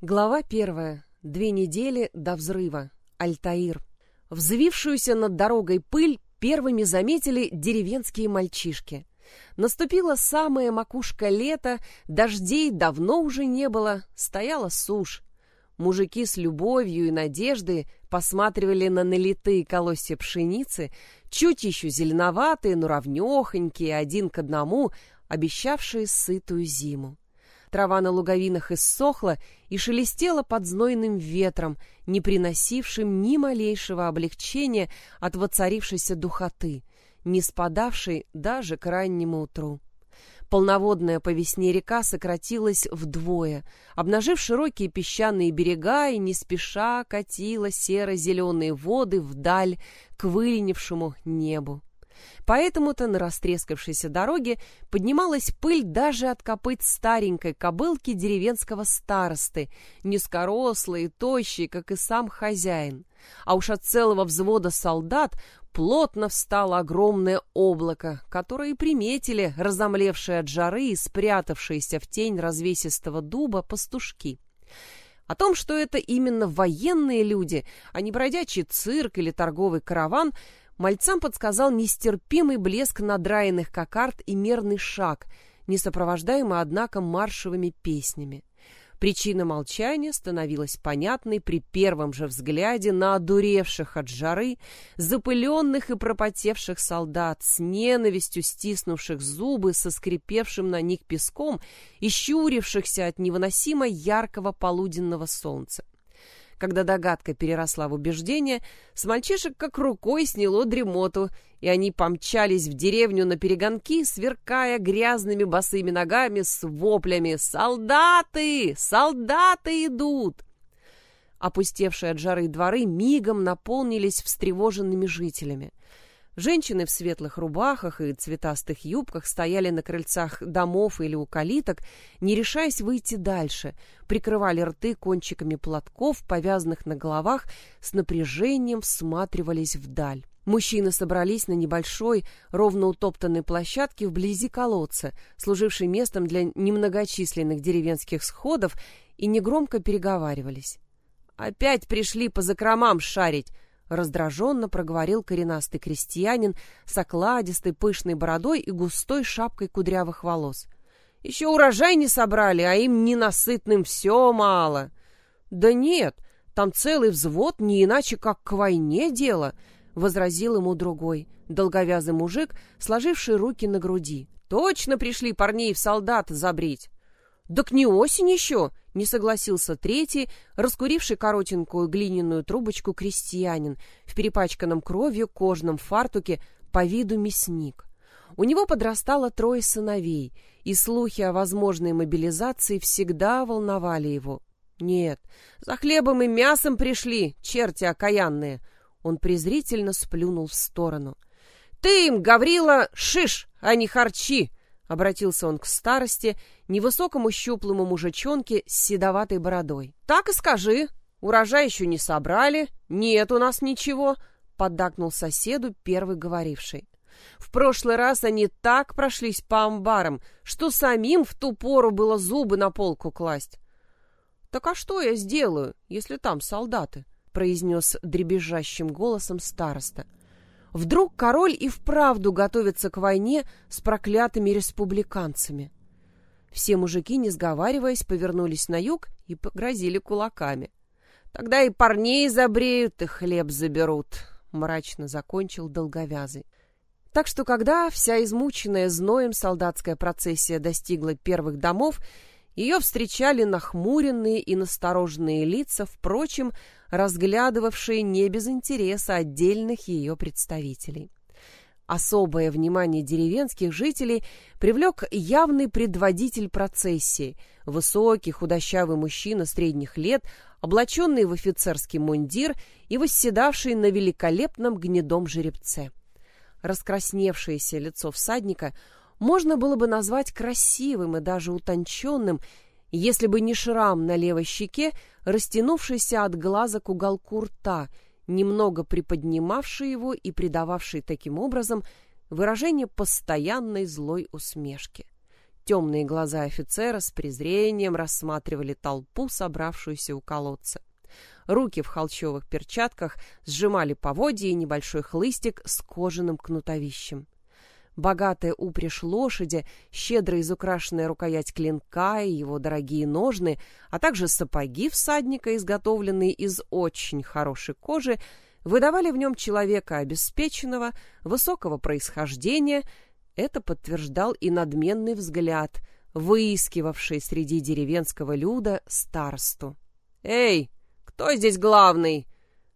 Глава первая. Две недели до взрыва. Альтаир. Взвившуюся над дорогой пыль первыми заметили деревенские мальчишки. Наступила самая макушка лета, дождей давно уже не было, стояла сушь. Мужики с любовью и надеждой посматривали на налитые колосья пшеницы, чуть еще зеленоватые, но равнехонькие, один к одному, обещавшие сытую зиму. Трава на луговинах иссохла и шелестела под знойным ветром, не приносившим ни малейшего облегчения от воцарившейся духоты, не спадавшей даже к раннему утру. Полноводная по весне река сократилась вдвое, обнажив широкие песчаные берега и не спеша катила серо-зеленые воды вдаль к выленившему небу. Поэтому-то на растрескавшейся дороге поднималась пыль даже от копыт старенькой кобылки деревенского старосты, низкорослой и тощей, как и сам хозяин. А уж от целого взвода солдат плотно встало огромное облако, которое приметили разомлевшие от жары и спрятавшиеся в тень развесистого дуба пастушки. О том, что это именно военные люди, а не бродячий цирк или торговый караван, Мальцам подсказал нестерпимый блеск надраенных кокард и мерный шаг, не сопровождаемый, однако, маршевыми песнями. Причина молчания становилась понятной при первом же взгляде на одуревших от жары, запыленных и пропотевших солдат, с ненавистью стиснувших зубы, со скрипевшим на них песком и щурившихся от невыносимо яркого полуденного солнца. Когда догадка переросла в убеждение, с мальчишек как рукой сняло дремоту, и они помчались в деревню на перегонки, сверкая грязными босыми ногами с воплями «Солдаты! Солдаты идут!» Опустевшие от жары дворы мигом наполнились встревоженными жителями. Женщины в светлых рубахах и цветастых юбках стояли на крыльцах домов или у калиток, не решаясь выйти дальше, прикрывали рты кончиками платков, повязанных на головах, с напряжением всматривались вдаль. Мужчины собрались на небольшой, ровно утоптанной площадке вблизи колодца, служившей местом для немногочисленных деревенских сходов, и негромко переговаривались. «Опять пришли по закромам шарить!» Раздраженно проговорил коренастый крестьянин с окладистой пышной бородой и густой шапкой кудрявых волос. Еще урожай не собрали, а им ненасытным все мало. Да нет, там целый взвод, не иначе как к войне дело, возразил ему другой, долговязый мужик, сложивший руки на груди. Точно пришли парней в солдат забрить. «Так не осень еще!» — не согласился третий, раскуривший коротенькую глиняную трубочку крестьянин в перепачканном кровью кожном фартуке по виду мясник. У него подрастало трое сыновей, и слухи о возможной мобилизации всегда волновали его. «Нет, за хлебом и мясом пришли, черти окаянные!» Он презрительно сплюнул в сторону. «Ты им, Гаврила, шиш, а не харчи!» Обратился он к старости, невысокому щуплому мужичонке с седоватой бородой. «Так и скажи. Урожай еще не собрали. Нет у нас ничего», — поддакнул соседу первый говоривший. «В прошлый раз они так прошлись по амбарам, что самим в ту пору было зубы на полку класть». «Так а что я сделаю, если там солдаты?» — произнес дребезжащим голосом староста. — Вдруг король и вправду готовится к войне с проклятыми республиканцами. Все мужики, не сговариваясь, повернулись на юг и погрозили кулаками. Тогда и парней забреют, и хлеб заберут, мрачно закончил долговязый. Так что, когда вся измученная зноем солдатская процессия достигла первых домов, ее встречали нахмуренные и настороженные лица, впрочем, разглядывавшие не без интереса отдельных ее представителей. Особое внимание деревенских жителей привлек явный предводитель процессии, высокий худощавый мужчина средних лет, облаченный в офицерский мундир и восседавший на великолепном гнедом жеребце. Раскрасневшееся лицо всадника – можно было бы назвать красивым и даже утонченным, если бы не шрам на левой щеке, растянувшийся от глаза к уголку рта, немного приподнимавший его и придававший таким образом выражение постоянной злой усмешки. Темные глаза офицера с презрением рассматривали толпу, собравшуюся у колодца. Руки в холчевых перчатках сжимали поводья и небольшой хлыстик с кожаным кнутовищем. Богатая упряжь лошади, щедро изукрашенная рукоять клинка и его дорогие ножны, а также сапоги всадника, изготовленные из очень хорошей кожи, выдавали в нем человека обеспеченного, высокого происхождения. Это подтверждал и надменный взгляд, выискивавший среди деревенского люда старосту. «Эй, кто здесь главный?»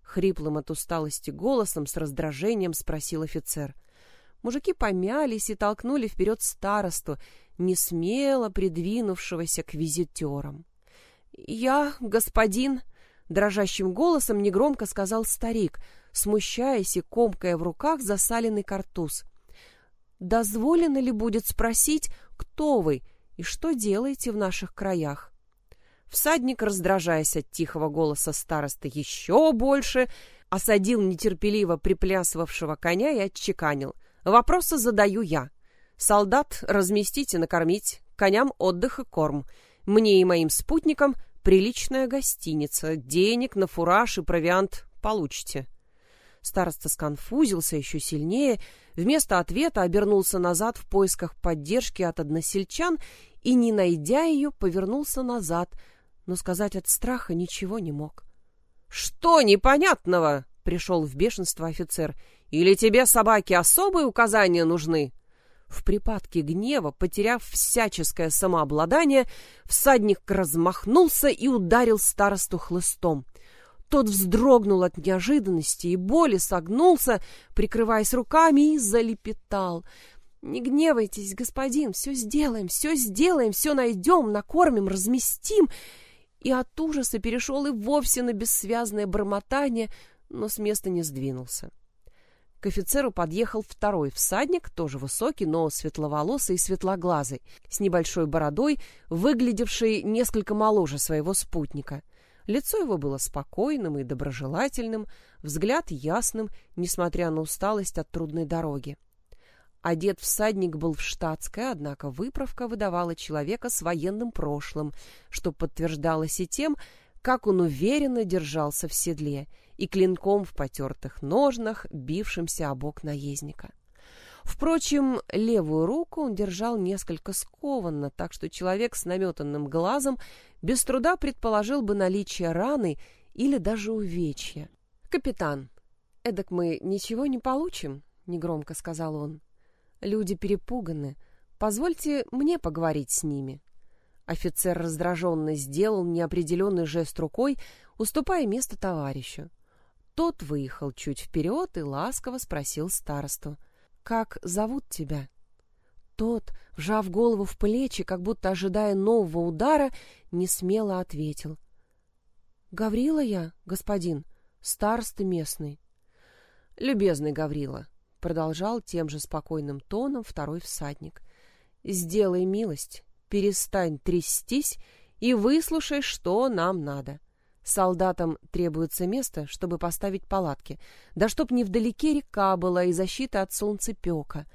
Хриплым от усталости голосом с раздражением спросил офицер. Мужики помялись и толкнули вперед старосту, не смело придвинувшегося к визитерам. «Я, господин...» — дрожащим голосом негромко сказал старик, смущаясь и комкая в руках засаленный картуз. «Дозволено ли будет спросить, кто вы и что делаете в наших краях?» Всадник, раздражаясь от тихого голоса старосты еще больше, осадил нетерпеливо приплясывавшего коня и отчеканил. Вопросы задаю я. Солдат разместите, накормить, коням отдых и корм. Мне и моим спутникам приличная гостиница, денег на фураж и провиант получите. Староста сконфузился еще сильнее, вместо ответа обернулся назад в поисках поддержки от односельчан и, не найдя ее, повернулся назад, но сказать от страха ничего не мог. — Что непонятного? — пришел в бешенство офицер. Или тебе, собаки, особые указания нужны?» В припадке гнева, потеряв всяческое самообладание, всадник размахнулся и ударил старосту хлыстом. Тот вздрогнул от неожиданности и боли, согнулся, прикрываясь руками, и залепетал. «Не гневайтесь, господин, все сделаем, все сделаем, все найдем, накормим, разместим!» И от ужаса перешел и вовсе на бессвязное бормотание, но с места не сдвинулся. К офицеру подъехал второй всадник, тоже высокий, но светловолосый и светлоглазый, с небольшой бородой, выглядевший несколько моложе своего спутника. Лицо его было спокойным и доброжелательным, взгляд ясным, несмотря на усталость от трудной дороги. Одет всадник был в штатское, однако выправка выдавала человека с военным прошлым, что подтверждалось и тем, как он уверенно держался в седле и клинком в потертых ножнах, бившимся о бок наездника. Впрочем, левую руку он держал несколько скованно, так что человек с наметанным глазом без труда предположил бы наличие раны или даже увечья. «Капитан, эдак мы ничего не получим», — негромко сказал он. «Люди перепуганы. Позвольте мне поговорить с ними». Офицер раздраженно сделал неопределенный жест рукой, уступая место товарищу. Тот выехал чуть вперед и ласково спросил старосту. «Как зовут тебя?» Тот, вжав голову в плечи, как будто ожидая нового удара, не смело ответил. «Гаврила я, господин, староста местный». «Любезный Гаврила», — продолжал тем же спокойным тоном второй всадник, — «сделай милость, перестань трястись и выслушай, что нам надо. Солдатам требуется место, чтобы поставить палатки, да чтоб невдалеке река была и защита от солнцепека.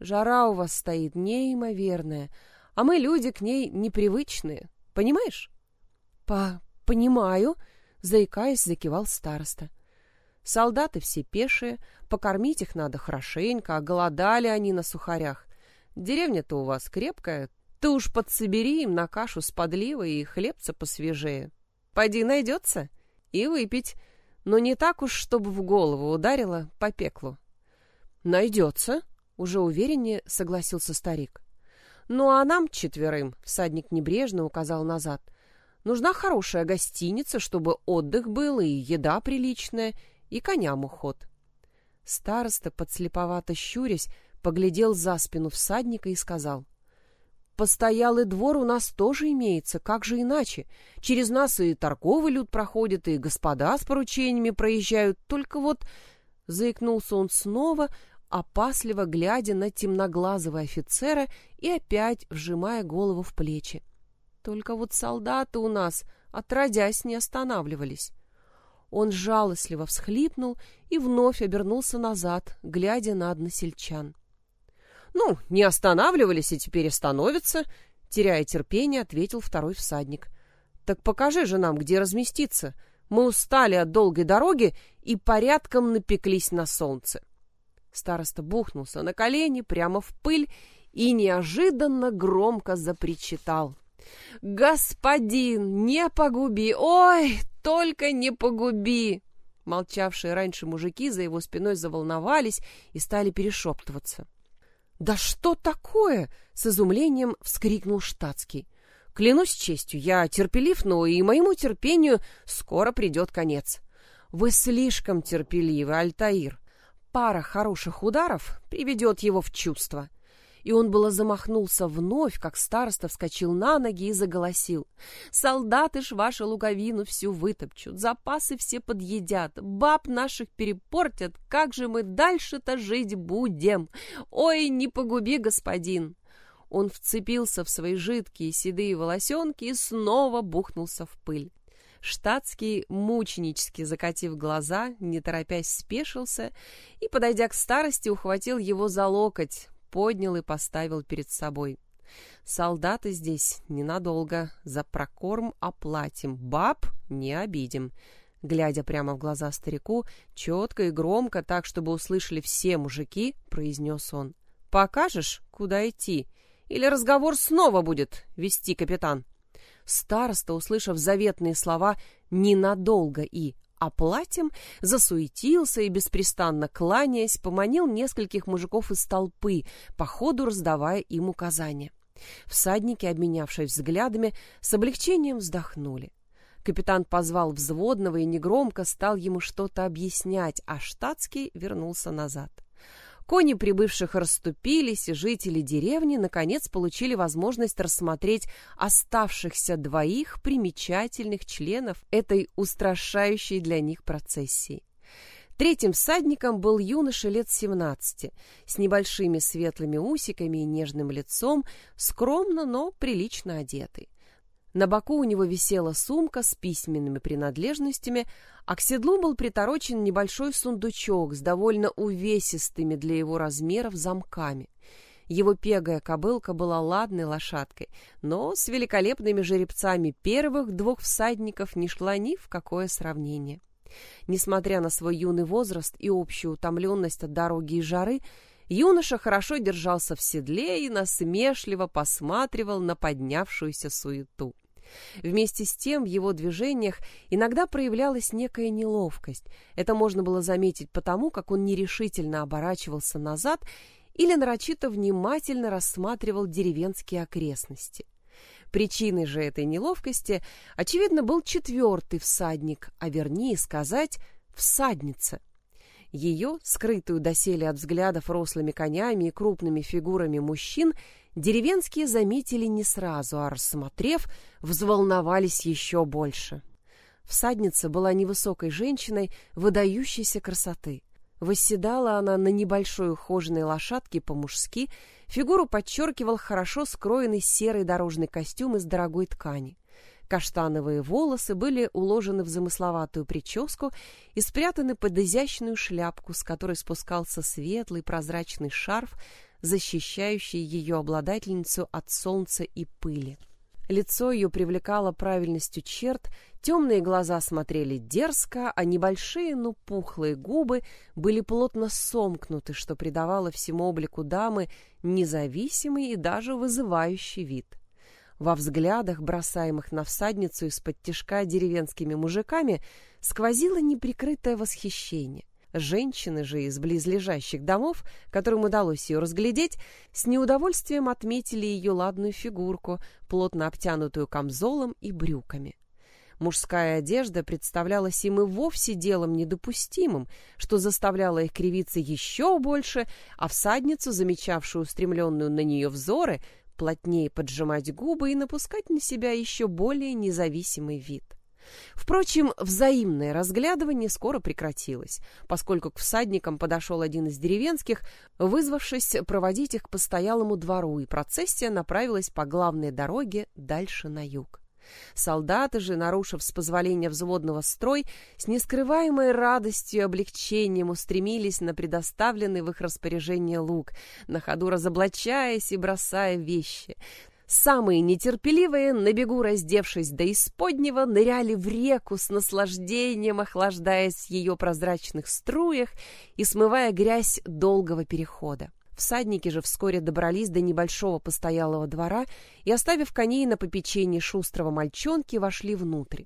Жара у вас стоит неимоверная, а мы люди к ней непривычные, понимаешь? — По... понимаю, — заикаясь, закивал староста. Солдаты все пешие, покормить их надо хорошенько, а голодали они на сухарях. Деревня-то у вас крепкая, ты уж подсобери им на кашу с подливой и хлебца посвежее. Пойди найдется и выпить, но не так уж, чтобы в голову ударило по пеклу. Найдется, уже увереннее согласился старик. Ну а нам четверым, всадник небрежно указал назад, нужна хорошая гостиница, чтобы отдых был и еда приличная, и коням уход. Староста, подслеповато щурясь, поглядел за спину всадника и сказал — Постоялый двор у нас тоже имеется, как же иначе? Через нас и торговый люд проходит, и господа с поручениями проезжают. Только вот...» Заикнулся он снова, опасливо глядя на темноглазого офицера и опять вжимая голову в плечи. «Только вот солдаты у нас, отродясь, не останавливались». Он жалостливо всхлипнул и вновь обернулся назад, глядя на односельчан. Ну, не останавливались и теперь остановятся, теряя терпение, ответил второй всадник. Так покажи же нам, где разместиться. Мы устали от долгой дороги и порядком напеклись на солнце. Староста бухнулся на колени прямо в пыль и неожиданно громко запричитал. «Господин, не погуби! Ой, только не погуби!» Молчавшие раньше мужики за его спиной заволновались и стали перешептываться. «Да что такое?» — с изумлением вскрикнул штатский. «Клянусь честью, я терпелив, но и моему терпению скоро придет конец». «Вы слишком терпеливы, Альтаир пара хороших ударов приведет его в чувство. И он было замахнулся вновь, как староста вскочил на ноги и заголосил. «Солдаты ж вашу луговину всю вытопчут, запасы все подъедят, баб наших перепортят, как же мы дальше-то жить будем? Ой, не погуби, господин!» Он вцепился в свои жидкие седые волосенки и снова бухнулся в пыль. Штатский, мученически закатив глаза, не торопясь спешился и, подойдя к старости, ухватил его за локоть, поднял и поставил перед собой. «Солдаты здесь ненадолго, за прокорм оплатим, баб не обидим». Глядя прямо в глаза старику, четко и громко, так, чтобы услышали все мужики, произнес он. «Покажешь, куда идти? Или разговор снова будет вести капитан?» Староста, услышав заветные слова «ненадолго» и «оплатим», засуетился и, беспрестанно кланяясь, поманил нескольких мужиков из толпы, по ходу раздавая им указания. Всадники, обменявшись взглядами, с облегчением вздохнули. Капитан позвал взводного и негромко стал ему что-то объяснять, а штатский вернулся назад. Кони прибывших расступились, и жители деревни наконец получили возможность рассмотреть оставшихся двоих примечательных членов этой устрашающей для них процессии. Третьим всадником был юноша лет 17, с небольшими светлыми усиками и нежным лицом, скромно, но прилично одетый. На боку у него висела сумка с письменными принадлежностями, а к седлу был приторочен небольшой сундучок с довольно увесистыми для его размеров замками. Его пегая кобылка была ладной лошадкой, но с великолепными жеребцами первых двух всадников не шла ни в какое сравнение. Несмотря на свой юный возраст и общую утомленность от дороги и жары, юноша хорошо держался в седле и насмешливо посматривал на поднявшуюся суету. Вместе с тем в его движениях иногда проявлялась некая неловкость. Это можно было заметить потому, как он нерешительно оборачивался назад или нарочито внимательно рассматривал деревенские окрестности. Причиной же этой неловкости, очевидно, был четвертый всадник, а вернее сказать, всадница. Ее, скрытую доселе от взглядов рослыми конями и крупными фигурами мужчин, деревенские заметили не сразу, а рассмотрев, взволновались еще больше. Всадница была невысокой женщиной выдающейся красоты. Восседала она на небольшой ухоженной лошадке по-мужски, фигуру подчеркивал хорошо скроенный серый дорожный костюм из дорогой ткани. Каштановые волосы были уложены в замысловатую прическу и спрятаны под изящную шляпку, с которой спускался светлый прозрачный шарф защищающий ее обладательницу от солнца и пыли. Лицо ее привлекало правильностью черт, темные глаза смотрели дерзко, а небольшие, но пухлые губы были плотно сомкнуты, что придавало всему облику дамы независимый и даже вызывающий вид. Во взглядах, бросаемых на всадницу из-под тишка деревенскими мужиками, сквозило неприкрытое восхищение. Женщины же из близлежащих домов, которым удалось ее разглядеть, с неудовольствием отметили ее ладную фигурку, плотно обтянутую камзолом и брюками. Мужская одежда представлялась им и вовсе делом недопустимым, что заставляло их кривиться еще больше, а всадницу, замечавшую устремленную на нее взоры, плотнее поджимать губы и напускать на себя еще более независимый вид. Впрочем, взаимное разглядывание скоро прекратилось, поскольку к всадникам подошел один из деревенских, вызвавшись проводить их к постоялому двору, и процессия направилась по главной дороге дальше на юг. Солдаты же, нарушив с позволения взводного строй, с нескрываемой радостью и облегчением устремились на предоставленный в их распоряжение луг, на ходу разоблачаясь и бросая вещи — Самые нетерпеливые, на бегу раздевшись до исподнего, ныряли в реку с наслаждением, охлаждаясь в ее прозрачных струях и смывая грязь долгого перехода. Всадники же вскоре добрались до небольшого постоялого двора и, оставив коней на попечении шустрого мальчонки, вошли внутрь.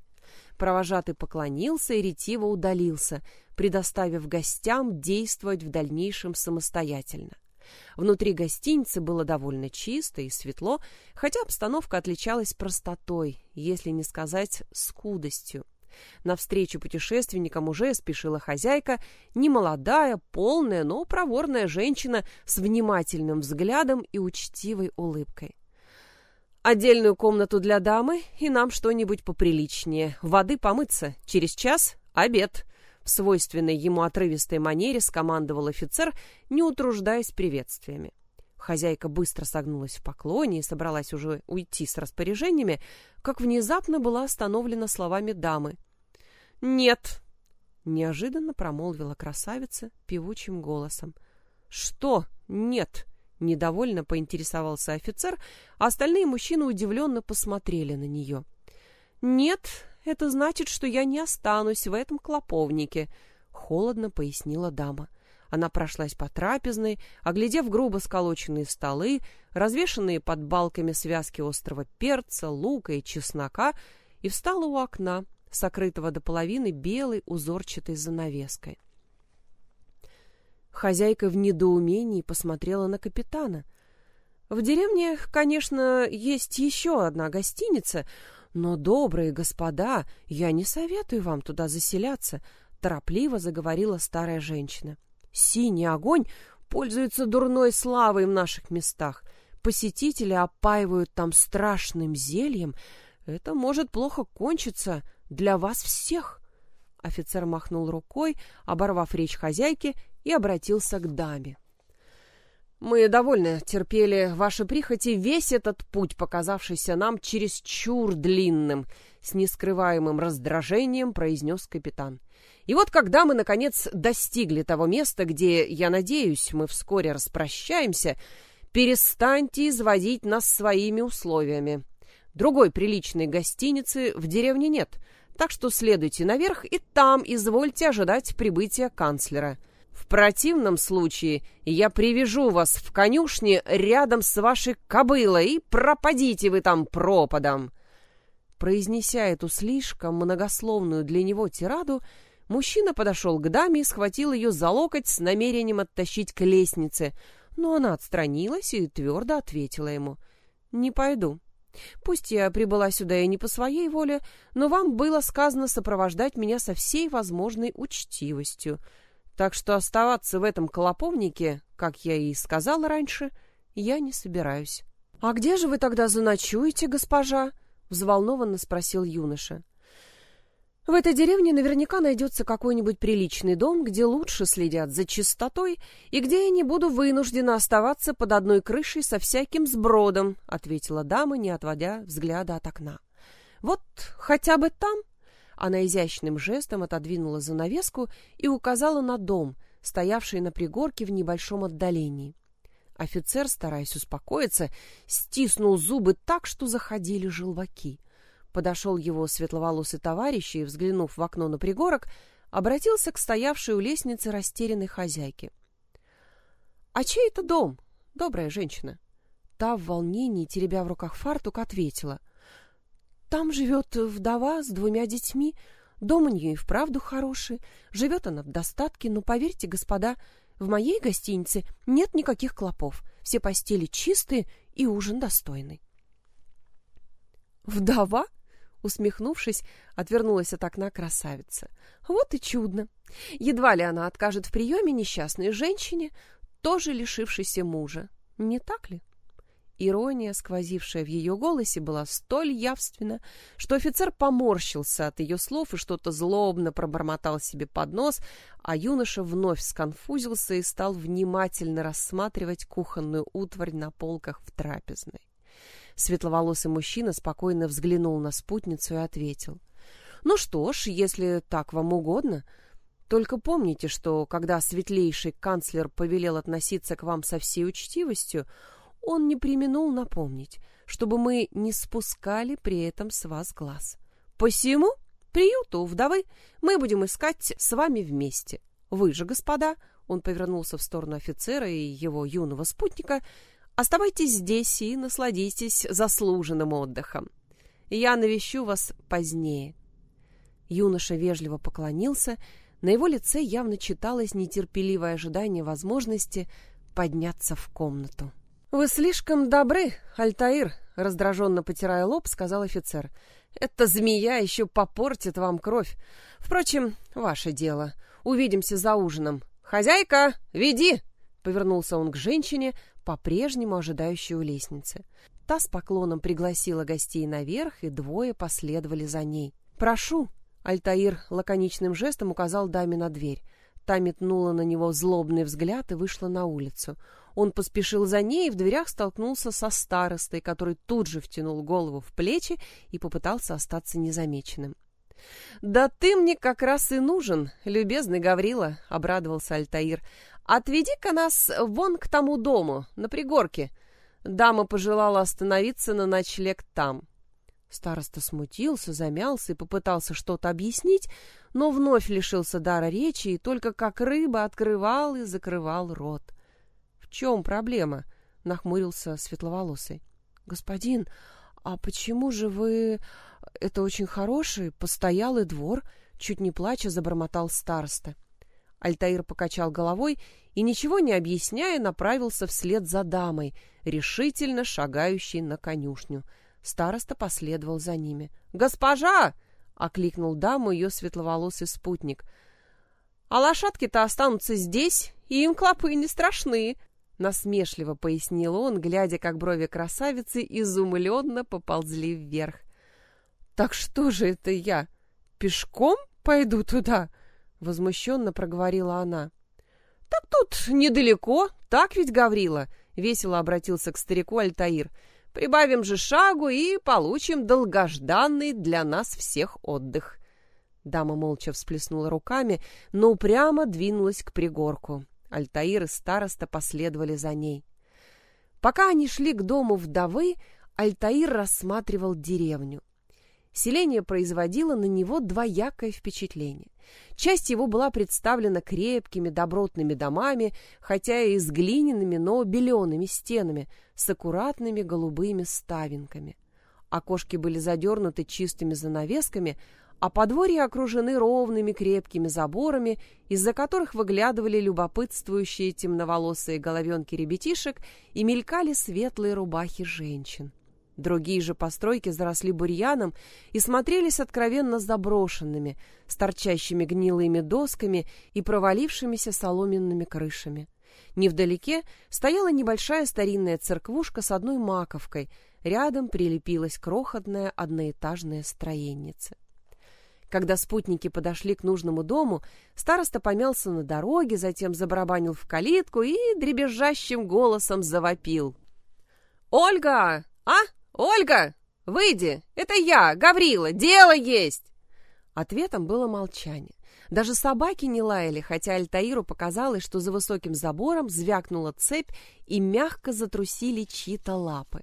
Провожатый поклонился и ретиво удалился, предоставив гостям действовать в дальнейшем самостоятельно. Внутри гостиницы было довольно чисто и светло, хотя обстановка отличалась простотой, если не сказать скудостью. Навстречу путешественникам уже спешила хозяйка, немолодая, полная, но проворная женщина с внимательным взглядом и учтивой улыбкой. «Отдельную комнату для дамы и нам что-нибудь поприличнее. Воды помыться. Через час — обед», в свойственной ему отрывистой манере скомандовал офицер, не утруждаясь приветствиями. Хозяйка быстро согнулась в поклоне и собралась уже уйти с распоряжениями, как внезапно была остановлена словами дамы. «Нет!» — неожиданно промолвила красавица певучим голосом. «Что? Нет!» — недовольно поинтересовался офицер, а остальные мужчины удивленно посмотрели на нее. «Нет, это значит, что я не останусь в этом клоповнике», — холодно пояснила дама. Она прошлась по трапезной, оглядев грубо сколоченные столы, развешанные под балками связки острого перца, лука и чеснока, и встала у окна, сокрытого до половины белой узорчатой занавеской. Хозяйка в недоумении посмотрела на капитана. В деревне, конечно, есть еще одна гостиница, но, добрые господа, я не советую вам туда заселяться, торопливо заговорила старая женщина. Синий огонь пользуется дурной славой в наших местах. Посетители опаивают там страшным зельем. Это может плохо кончиться для вас всех. Офицер махнул рукой, оборвав речь хозяйки, и обратился к даме. Мы довольно терпели ваши прихоти весь этот путь, показавшийся нам чересчур длинным, с нескрываемым раздражением произнес капитан. И вот когда мы, наконец, достигли того места, где, я надеюсь, мы вскоре распрощаемся, перестаньте изводить нас своими условиями. Другой приличной гостиницы в деревне нет, так что следуйте наверх и там извольте ожидать прибытия канцлера. Противном случае я привяжу вас в конюшне рядом с вашей кобылой, и пропадите вы там пропадом. Произнеся эту слишком многословную для него тираду, мужчина подошел к даме и схватил ее за локоть с намерением оттащить к лестнице, но она отстранилась и твердо ответила ему. «Не пойду. Пусть я прибыла сюда и не по своей воле, но вам было сказано сопровождать меня со всей возможной учтивостью. Так что оставаться в этом колоповнике, как я и сказала раньше, я не собираюсь. — А где же вы тогда заночуете, госпожа? — взволнованно спросил юноша. — В этой деревне наверняка найдется какой-нибудь приличный дом, где лучше следят за чистотой и где я не буду вынуждена оставаться под одной крышей со всяким сбродом, — ответила дама, не отводя взгляда от окна. — Вот хотя бы там она изящным жестом отодвинула занавеску и указала на дом, стоявший на пригорке в небольшом отдалении. Офицер, стараясь успокоиться, стиснул зубы так, что заходили желваки. Подошел его светловолосый товарищ и, взглянув в окно на пригорок, обратился к стоявшей у лестницы растерянной хозяйке. — А чей это дом, добрая женщина? Та в волнении, теребя в руках фартук, ответила — там живет вдова с двумя детьми. Дом у нее и вправду хороший. Живет она в достатке, но, поверьте, господа, в моей гостинице нет никаких клопов. Все постели чистые и ужин достойный. «Вдова?» — усмехнувшись, отвернулась от окна красавица. «Вот и чудно! Едва ли она откажет в приеме несчастной женщине, тоже лишившейся мужа. Не так ли?» Ирония, сквозившая в ее голосе, была столь явственна, что офицер поморщился от ее слов и что-то злобно пробормотал себе под нос, а юноша вновь сконфузился и стал внимательно рассматривать кухонную утварь на полках в трапезной. Светловолосый мужчина спокойно взглянул на спутницу и ответил. «Ну что ж, если так вам угодно, только помните, что, когда светлейший канцлер повелел относиться к вам со всей учтивостью, он не применул напомнить, чтобы мы не спускали при этом с вас глаз. Посему приюту вдовы мы будем искать с вами вместе. Вы же, господа, он повернулся в сторону офицера и его юного спутника, оставайтесь здесь и насладитесь заслуженным отдыхом. Я навещу вас позднее. Юноша вежливо поклонился, на его лице явно читалось нетерпеливое ожидание возможности подняться в комнату. «Вы слишком добры, Альтаир», — раздраженно потирая лоб, сказал офицер. «Эта змея еще попортит вам кровь. Впрочем, ваше дело. Увидимся за ужином. Хозяйка, веди!» — повернулся он к женщине, по-прежнему ожидающей у лестницы. Та с поклоном пригласила гостей наверх, и двое последовали за ней. «Прошу!» — Альтаир лаконичным жестом указал даме на дверь. Та метнула на него злобный взгляд и вышла на улицу. Он поспешил за ней и в дверях столкнулся со старостой, который тут же втянул голову в плечи и попытался остаться незамеченным. «Да ты мне как раз и нужен, любезный Гаврила», — обрадовался Альтаир. «Отведи-ка нас вон к тому дому, на пригорке». Дама пожелала остановиться на ночлег там. Староста смутился, замялся и попытался что-то объяснить, но вновь лишился дара речи и только как рыба открывал и закрывал рот. — чем проблема? — нахмурился светловолосый. — Господин, а почему же вы... Это очень хороший, постоялый двор, — чуть не плача забормотал староста. Альтаир покачал головой и, ничего не объясняя, направился вслед за дамой, решительно шагающей на конюшню — Староста последовал за ними. «Госпожа!» — окликнул даму ее светловолосый спутник. «А лошадки-то останутся здесь, и им клопы не страшны!» Насмешливо пояснил он, глядя, как брови красавицы изумленно поползли вверх. «Так что же это я? Пешком пойду туда?» — возмущенно проговорила она. «Так тут недалеко, так ведь, Гаврила?» — весело обратился к старику Альтаир. Прибавим же шагу и получим долгожданный для нас всех отдых. Дама молча всплеснула руками, но упрямо двинулась к пригорку. Альтаир и староста последовали за ней. Пока они шли к дому вдовы, Альтаир рассматривал деревню. Селение производило на него двоякое впечатление. Часть его была представлена крепкими добротными домами, хотя и с глиняными, но белеными стенами, с аккуратными голубыми ставинками. Окошки были задернуты чистыми занавесками, а подворья окружены ровными крепкими заборами, из-за которых выглядывали любопытствующие темноволосые головенки ребятишек и мелькали светлые рубахи женщин. Другие же постройки заросли бурьяном и смотрелись откровенно заброшенными, с торчащими гнилыми досками и провалившимися соломенными крышами. Невдалеке стояла небольшая старинная церквушка с одной маковкой, рядом прилепилась крохотная одноэтажная строенница. Когда спутники подошли к нужному дому, староста помялся на дороге, затем забарабанил в калитку и дребезжащим голосом завопил. «Ольга! А? «Ольга, выйди! Это я, Гаврила! Дело есть!» Ответом было молчание. Даже собаки не лаяли, хотя Альтаиру показалось, что за высоким забором звякнула цепь и мягко затрусили чьи-то лапы.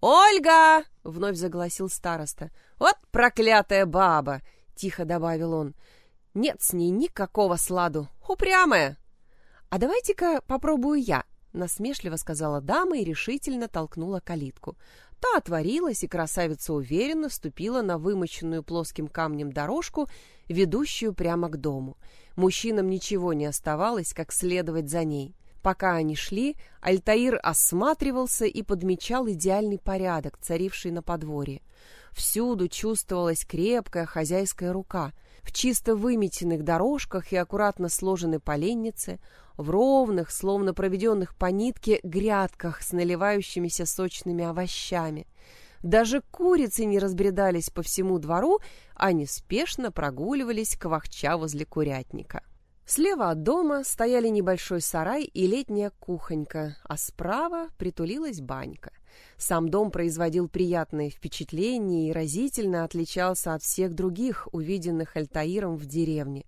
«Ольга!» — вновь загласил староста. «Вот проклятая баба!» — тихо добавил он. «Нет с ней никакого сладу. Упрямая!» «А давайте-ка попробую я», — насмешливо сказала дама и решительно толкнула калитку. Та отворилась, и красавица уверенно ступила на вымощенную плоским камнем дорожку, ведущую прямо к дому. Мужчинам ничего не оставалось, как следовать за ней. Пока они шли, Альтаир осматривался и подмечал идеальный порядок, царивший на подворье. Всюду чувствовалась крепкая хозяйская рука. В чисто выметенных дорожках и аккуратно сложенной поленнице, в ровных, словно проведенных по нитке, грядках с наливающимися сочными овощами. Даже курицы не разбредались по всему двору, а неспешно прогуливались квахча возле курятника. Слева от дома стояли небольшой сарай и летняя кухонька, а справа притулилась банька. Сам дом производил приятное впечатление и разительно отличался от всех других, увиденных Альтаиром в деревне.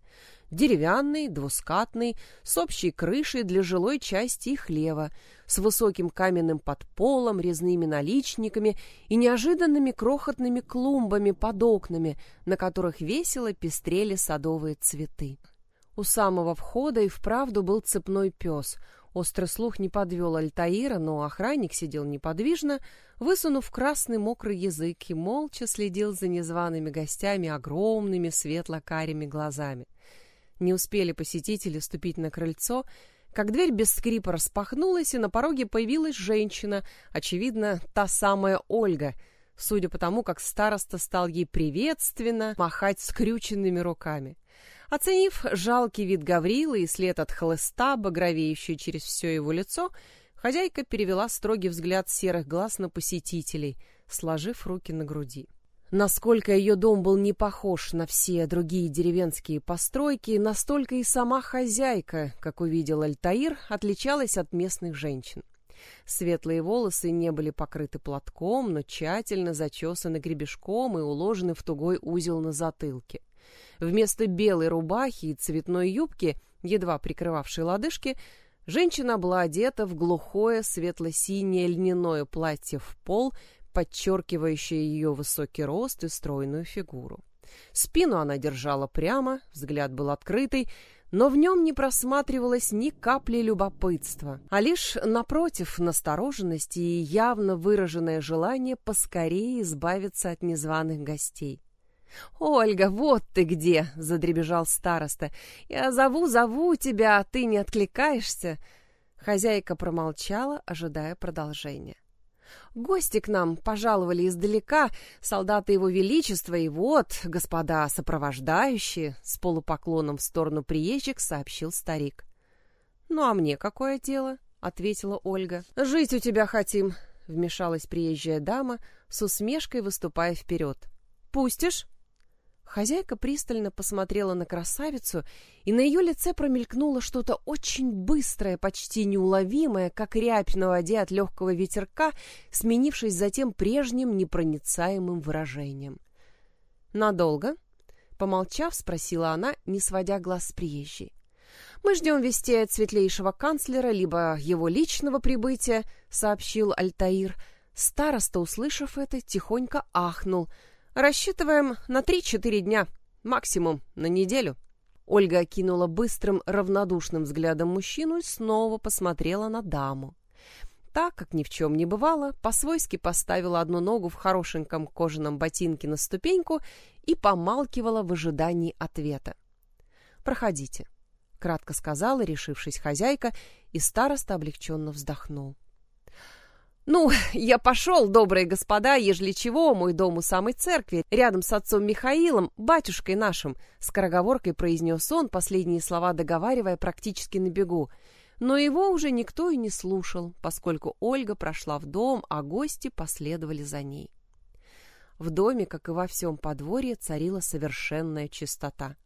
Деревянный, двускатный, с общей крышей для жилой части и хлева, с высоким каменным подполом, резными наличниками и неожиданными крохотными клумбами под окнами, на которых весело пестрели садовые цветы. У самого входа и вправду был цепной пес. Острый слух не подвел Альтаира, но охранник сидел неподвижно, высунув красный мокрый язык и молча следил за незваными гостями огромными светло-карими глазами. Не успели посетители ступить на крыльцо, как дверь без скрипа распахнулась, и на пороге появилась женщина, очевидно, та самая Ольга, судя по тому, как староста стал ей приветственно махать скрюченными руками. Оценив жалкий вид Гаврилы и след от хлыста, багровеющий через все его лицо, хозяйка перевела строгий взгляд серых глаз на посетителей, сложив руки на груди. Насколько ее дом был не похож на все другие деревенские постройки, настолько и сама хозяйка, как увидел Альтаир, отличалась от местных женщин. Светлые волосы не были покрыты платком, но тщательно зачесаны гребешком и уложены в тугой узел на затылке. Вместо белой рубахи и цветной юбки, едва прикрывавшей лодыжки, женщина была одета в глухое светло-синее льняное платье в пол, подчеркивающее ее высокий рост и стройную фигуру. Спину она держала прямо, взгляд был открытый, но в нем не просматривалось ни капли любопытства, а лишь, напротив, настороженность и явно выраженное желание поскорее избавиться от незваных гостей. «Ольга, вот ты где!» — задребежал староста. «Я зову, зову тебя, а ты не откликаешься!» Хозяйка промолчала, ожидая продолжения. «Гости к нам пожаловали издалека, солдаты его величества, и вот, господа сопровождающие!» С полупоклоном в сторону приезжих сообщил старик. «Ну а мне какое дело?» — ответила Ольга. «Жить у тебя хотим!» — вмешалась приезжая дама, с усмешкой выступая вперед. «Пустишь?» Хозяйка пристально посмотрела на красавицу, и на ее лице промелькнуло что-то очень быстрое, почти неуловимое, как рябь на воде от легкого ветерка, сменившись затем прежним непроницаемым выражением. «Надолго?» — помолчав, спросила она, не сводя глаз с приезжей. «Мы ждем вести от светлейшего канцлера, либо его личного прибытия», — сообщил Альтаир. Староста, услышав это, тихонько ахнул — Рассчитываем на 3-4 дня, максимум на неделю. Ольга окинула быстрым, равнодушным взглядом мужчину и снова посмотрела на даму. Так, как ни в чем не бывало, по-свойски поставила одну ногу в хорошеньком кожаном ботинке на ступеньку и помалкивала в ожидании ответа. «Проходите», — кратко сказала, решившись хозяйка, и староста облегченно вздохнул. «Ну, я пошел, добрые господа, ежели чего, мой дом у самой церкви, рядом с отцом Михаилом, батюшкой нашим», — скороговоркой произнес он, последние слова договаривая практически на бегу. Но его уже никто и не слушал, поскольку Ольга прошла в дом, а гости последовали за ней. В доме, как и во всем подворье, царила совершенная чистота.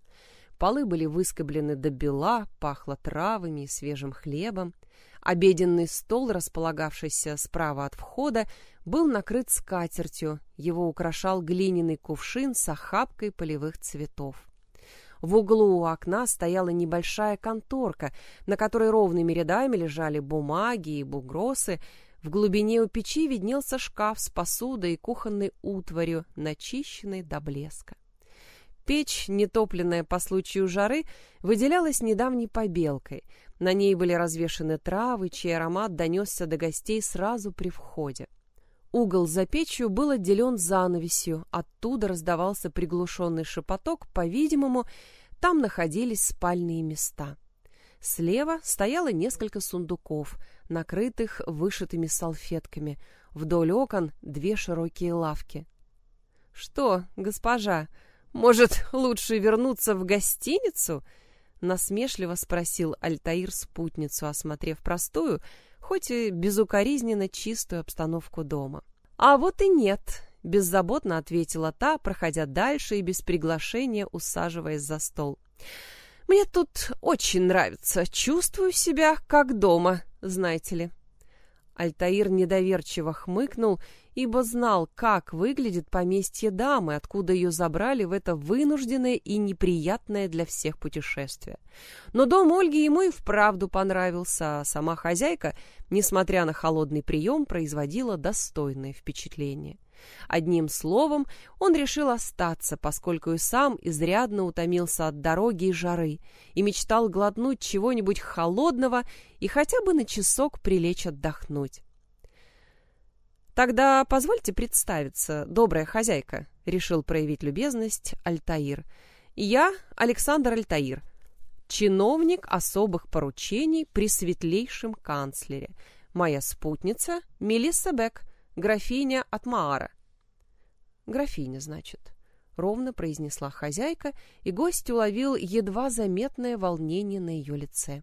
Полы были выскоблены до бела, пахло травами и свежим хлебом. Обеденный стол, располагавшийся справа от входа, был накрыт скатертью, его украшал глиняный кувшин с охапкой полевых цветов. В углу у окна стояла небольшая конторка, на которой ровными рядами лежали бумаги и бугросы. В глубине у печи виднелся шкаф с посудой и кухонной утварью, начищенной до блеска. Печь, нетопленная по случаю жары, выделялась недавней побелкой. На ней были развешаны травы, чей аромат донесся до гостей сразу при входе. Угол за печью был отделен занавесью, оттуда раздавался приглушенный шепоток, по-видимому, там находились спальные места. Слева стояло несколько сундуков, накрытых вышитыми салфетками. Вдоль окон две широкие лавки. — Что, госпожа, может, лучше вернуться в гостиницу? Насмешливо спросил Альтаир спутницу, осмотрев простую, хоть и безукоризненно чистую обстановку дома. А вот и нет, беззаботно ответила та, проходя дальше и без приглашения усаживаясь за стол. Мне тут очень нравится, чувствую себя как дома, знаете ли. Альтаир недоверчиво хмыкнул, ибо знал, как выглядит поместье дамы, откуда ее забрали в это вынужденное и неприятное для всех путешествие. Но дом Ольги ему и вправду понравился, а сама хозяйка, несмотря на холодный прием, производила достойное впечатление. Одним словом, он решил остаться, поскольку и сам изрядно утомился от дороги и жары и мечтал глотнуть чего-нибудь холодного и хотя бы на часок прилечь отдохнуть. «Тогда позвольте представиться, добрая хозяйка», — решил проявить любезность Альтаир. «Я Александр Альтаир, чиновник особых поручений при светлейшем канцлере. Моя спутница Мелисса Бек, графиня от Маара. Графиня, значит, ровно произнесла хозяйка, и гость уловил едва заметное волнение на ее лице.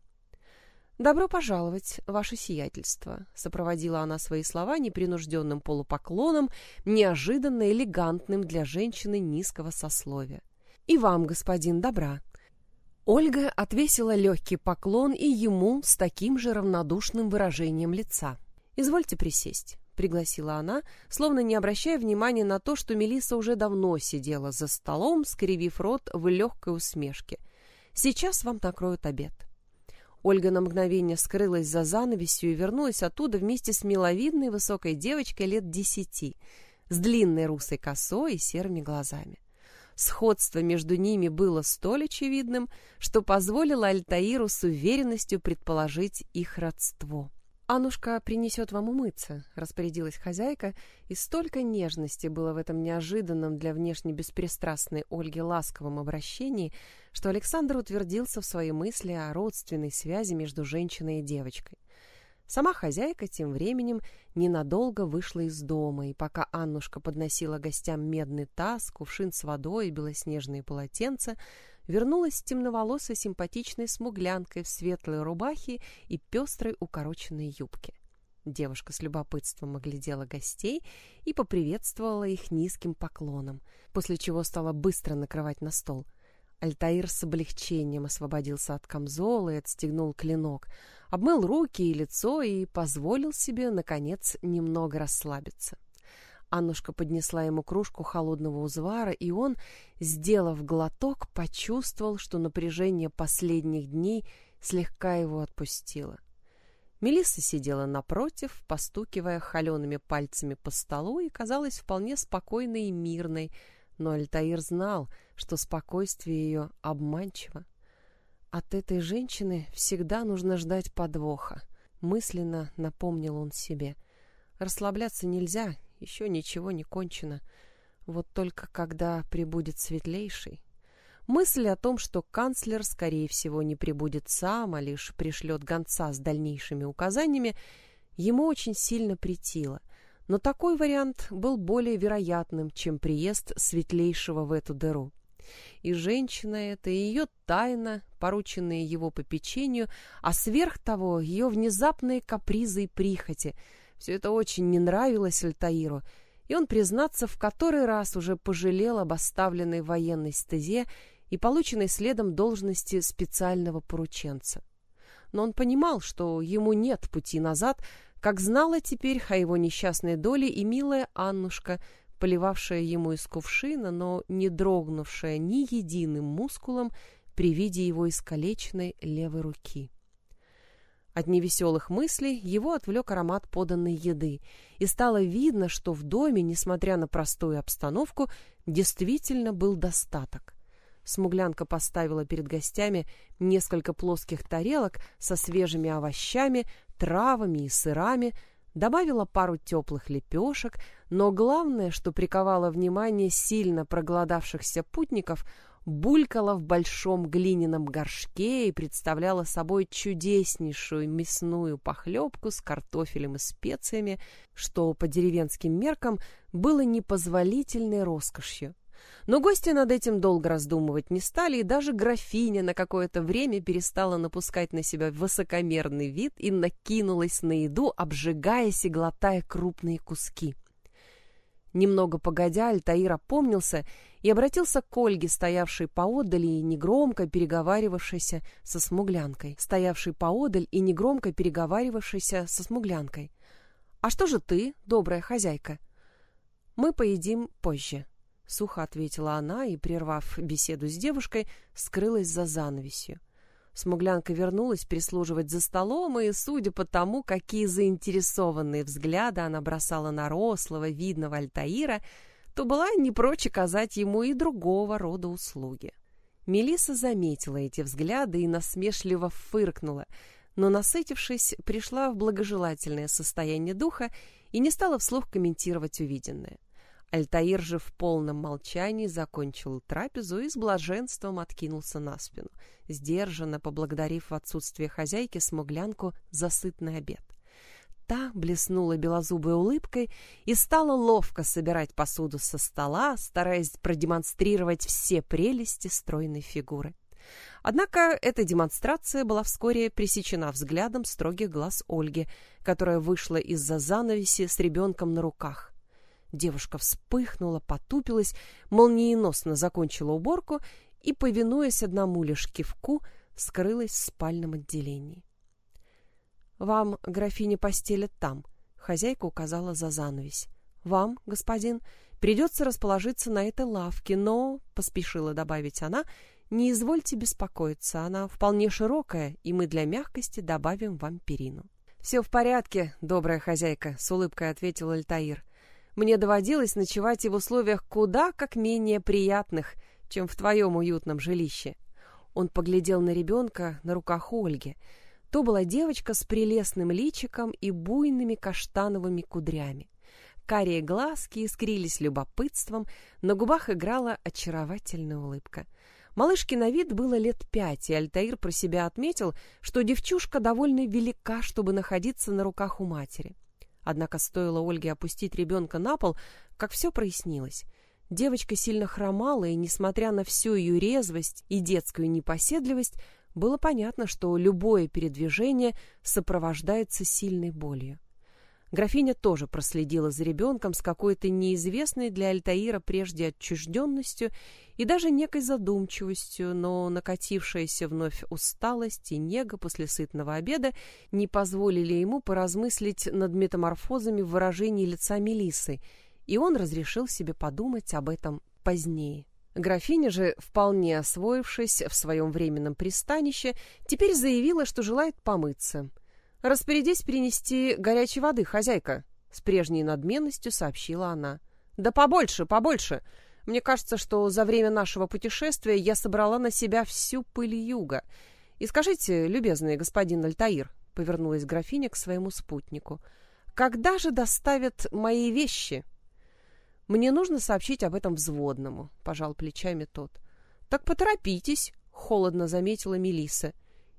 «Добро пожаловать, ваше сиятельство», — сопроводила она свои слова непринужденным полупоклоном, неожиданно элегантным для женщины низкого сословия. «И вам, господин, добра». Ольга отвесила легкий поклон и ему с таким же равнодушным выражением лица. «Извольте присесть» пригласила она, словно не обращая внимания на то, что Мелиса уже давно сидела за столом, скривив рот в легкой усмешке. Сейчас вам накроют обед. Ольга на мгновение скрылась за занавесью и вернулась оттуда вместе с миловидной высокой девочкой лет десяти, с длинной русой косой и серыми глазами. Сходство между ними было столь очевидным, что позволило Альтаиру с уверенностью предположить их родство. «Анушка принесет вам умыться», — распорядилась хозяйка, и столько нежности было в этом неожиданном для внешне беспристрастной Ольги ласковом обращении, что Александр утвердился в своей мысли о родственной связи между женщиной и девочкой. Сама хозяйка тем временем ненадолго вышла из дома, и пока Аннушка подносила гостям медный таз, кувшин с водой и белоснежные полотенца, вернулась темноволосой симпатичной смуглянкой в светлой рубахе и пестрой укороченной юбке. Девушка с любопытством оглядела гостей и поприветствовала их низким поклоном, после чего стала быстро накрывать на стол. Альтаир с облегчением освободился от камзола и отстегнул клинок, обмыл руки и лицо и позволил себе, наконец, немного расслабиться. Аннушка поднесла ему кружку холодного узвара, и он, сделав глоток, почувствовал, что напряжение последних дней слегка его отпустило. Мелисса сидела напротив, постукивая холеными пальцами по столу и казалась вполне спокойной и мирной, но Альтаир знал, что спокойствие ее обманчиво. От этой женщины всегда нужно ждать подвоха, мысленно напомнил он себе. Расслабляться нельзя, еще ничего не кончено. Вот только когда прибудет светлейший... Мысль о том, что канцлер, скорее всего, не прибудет сам, а лишь пришлет гонца с дальнейшими указаниями, ему очень сильно претила. Но такой вариант был более вероятным, чем приезд светлейшего в эту дыру. И женщина эта, и ее тайна, порученные его попечению, а сверх того ее внезапные капризы и прихоти — все это очень не нравилось Альтаиру, и он, признаться, в который раз уже пожалел об оставленной военной стезе и полученной следом должности специального порученца. Но он понимал, что ему нет пути назад, как знала теперь о его несчастной доле и милая Аннушка, поливавшая ему из кувшина, но не дрогнувшая ни единым мускулом при виде его искалеченной левой руки. От невеселых мыслей его отвлек аромат поданной еды, и стало видно, что в доме, несмотря на простую обстановку, действительно был достаток. Смуглянка поставила перед гостями несколько плоских тарелок со свежими овощами, травами и сырами, добавила пару теплых лепешек, но главное, что приковало внимание сильно проголодавшихся путников – булькала в большом глиняном горшке и представляла собой чудеснейшую мясную похлебку с картофелем и специями, что по деревенским меркам было непозволительной роскошью. Но гости над этим долго раздумывать не стали, и даже графиня на какое-то время перестала напускать на себя высокомерный вид и накинулась на еду, обжигаясь и глотая крупные куски. Немного погодя, Альтаир опомнился и обратился к Ольге, стоявшей поодаль и негромко переговаривавшейся со смуглянкой. Стоявшей поодаль и негромко переговаривавшейся со смуглянкой. А что же ты, добрая хозяйка? Мы поедим позже, сухо ответила она и, прервав беседу с девушкой, скрылась за занавесью. Смуглянка вернулась прислуживать за столом, и, судя по тому, какие заинтересованные взгляды она бросала на рослого, видного Альтаира, то была не прочь оказать ему и другого рода услуги. Мелиса заметила эти взгляды и насмешливо фыркнула, но, насытившись, пришла в благожелательное состояние духа и не стала вслух комментировать увиденное. Альтаир же в полном молчании закончил трапезу и с блаженством откинулся на спину, сдержанно поблагодарив в отсутствие хозяйки смуглянку за сытный обед. Та блеснула белозубой улыбкой и стала ловко собирать посуду со стола, стараясь продемонстрировать все прелести стройной фигуры. Однако эта демонстрация была вскоре пресечена взглядом строгих глаз Ольги, которая вышла из-за занавеси с ребенком на руках. Девушка вспыхнула, потупилась, молниеносно закончила уборку и, повинуясь одному лишь кивку, скрылась в спальном отделении. Вам, графиня, постелят там, хозяйка указала за занавесь. Вам, господин, придется расположиться на этой лавке, но, поспешила добавить она, не извольте беспокоиться, она вполне широкая, и мы для мягкости добавим вам перину. Все в порядке, добрая хозяйка, с улыбкой ответил Альтаир. Мне доводилось ночевать и в условиях куда как менее приятных, чем в твоем уютном жилище. Он поглядел на ребенка на руках Ольги. То была девочка с прелестным личиком и буйными каштановыми кудрями. Карие глазки искрились любопытством, на губах играла очаровательная улыбка. Малышке на вид было лет пять, и Альтаир про себя отметил, что девчушка довольно велика, чтобы находиться на руках у матери. Однако стоило Ольге опустить ребенка на пол, как все прояснилось. Девочка сильно хромала, и, несмотря на всю ее резвость и детскую непоседливость, было понятно, что любое передвижение сопровождается сильной болью. Графиня тоже проследила за ребенком с какой-то неизвестной для Альтаира прежде отчужденностью и даже некой задумчивостью, но накатившаяся вновь усталость и нега после сытного обеда не позволили ему поразмыслить над метаморфозами в выражении лица Мелисы, и он разрешил себе подумать об этом позднее. Графиня же, вполне освоившись в своем временном пристанище, теперь заявила, что желает помыться. «Распорядись принести горячей воды, хозяйка», — с прежней надменностью сообщила она. «Да побольше, побольше. Мне кажется, что за время нашего путешествия я собрала на себя всю пыль юга. И скажите, любезный господин Альтаир», — повернулась графиня к своему спутнику, — «когда же доставят мои вещи?» Мне нужно сообщить об этом взводному, пожал плечами тот. Так поторопитесь, холодно заметила Мелиса.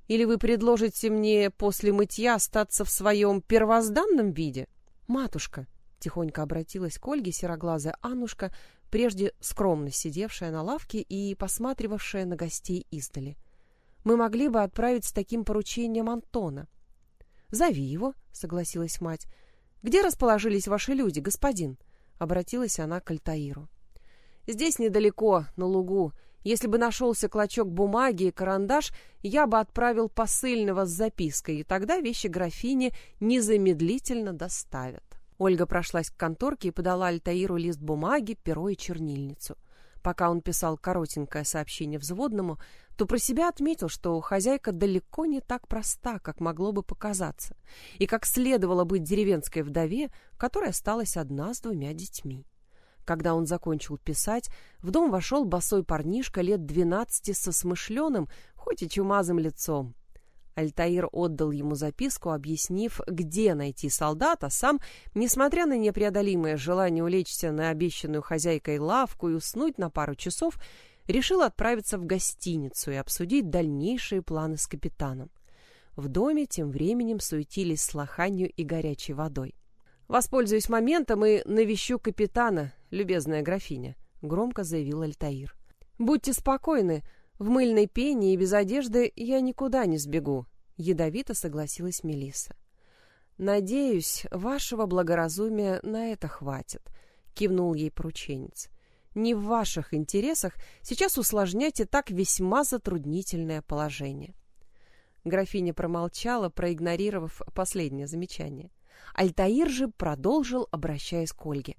Или вы предложите мне после мытья остаться в своем первозданном виде? Матушка, тихонько обратилась к Ольге сероглазая Аннушка, прежде скромно сидевшая на лавке и посматривавшая на гостей издали. Мы могли бы отправить с таким поручением Антона. Зови его, согласилась мать. Где расположились ваши люди, господин? обратилась она к Альтаиру. Здесь недалеко, на лугу. Если бы нашелся клочок бумаги и карандаш, я бы отправил посыльного с запиской, и тогда вещи графини незамедлительно доставят. Ольга прошлась к конторке и подала Альтаиру лист бумаги, перо и чернильницу. Пока он писал коротенькое сообщение взводному, то про себя отметил, что хозяйка далеко не так проста, как могло бы показаться, и как следовало быть деревенской вдове, которая осталась одна с двумя детьми. Когда он закончил писать, в дом вошел босой парнишка лет двенадцати со смышленым, хоть и чумазым лицом. Альтаир отдал ему записку, объяснив, где найти солдата, сам, несмотря на непреодолимое желание улечься на обещанную хозяйкой лавку и уснуть на пару часов, решил отправиться в гостиницу и обсудить дальнейшие планы с капитаном. В доме тем временем суетились с лоханью и горячей водой. «Воспользуюсь моментом и навещу капитана, любезная графиня», — громко заявил Альтаир. «Будьте спокойны, в мыльной пене и без одежды я никуда не сбегу, ядовито согласилась Мелиса. Надеюсь, вашего благоразумия на это хватит, кивнул ей порученец. Не в ваших интересах сейчас усложнять и так весьма затруднительное положение. Графиня промолчала, проигнорировав последнее замечание. Альтаир же продолжил, обращаясь к Ольге.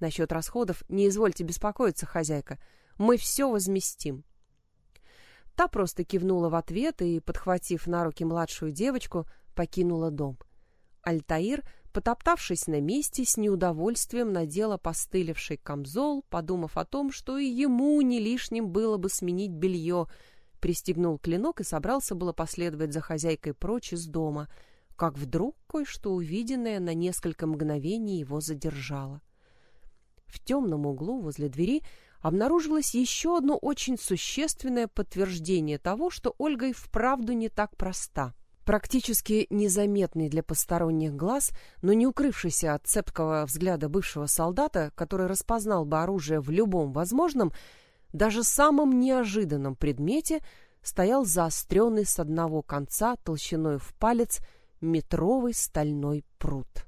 «Насчет расходов не извольте беспокоиться, хозяйка. Мы все возместим». Та просто кивнула в ответ и, подхватив на руки младшую девочку, покинула дом. Альтаир, потоптавшись на месте, с неудовольствием надел опостылевший камзол, подумав о том, что и ему не лишним было бы сменить белье, пристегнул клинок и собрался было последовать за хозяйкой прочь из дома, как вдруг кое-что увиденное на несколько мгновений его задержало. В темном углу возле двери обнаружилось еще одно очень существенное подтверждение того, что Ольга и вправду не так проста. Практически незаметный для посторонних глаз, но не укрывшийся от цепкого взгляда бывшего солдата, который распознал бы оружие в любом возможном, даже самом неожиданном предмете, стоял заостренный с одного конца толщиной в палец метровый стальной пруд.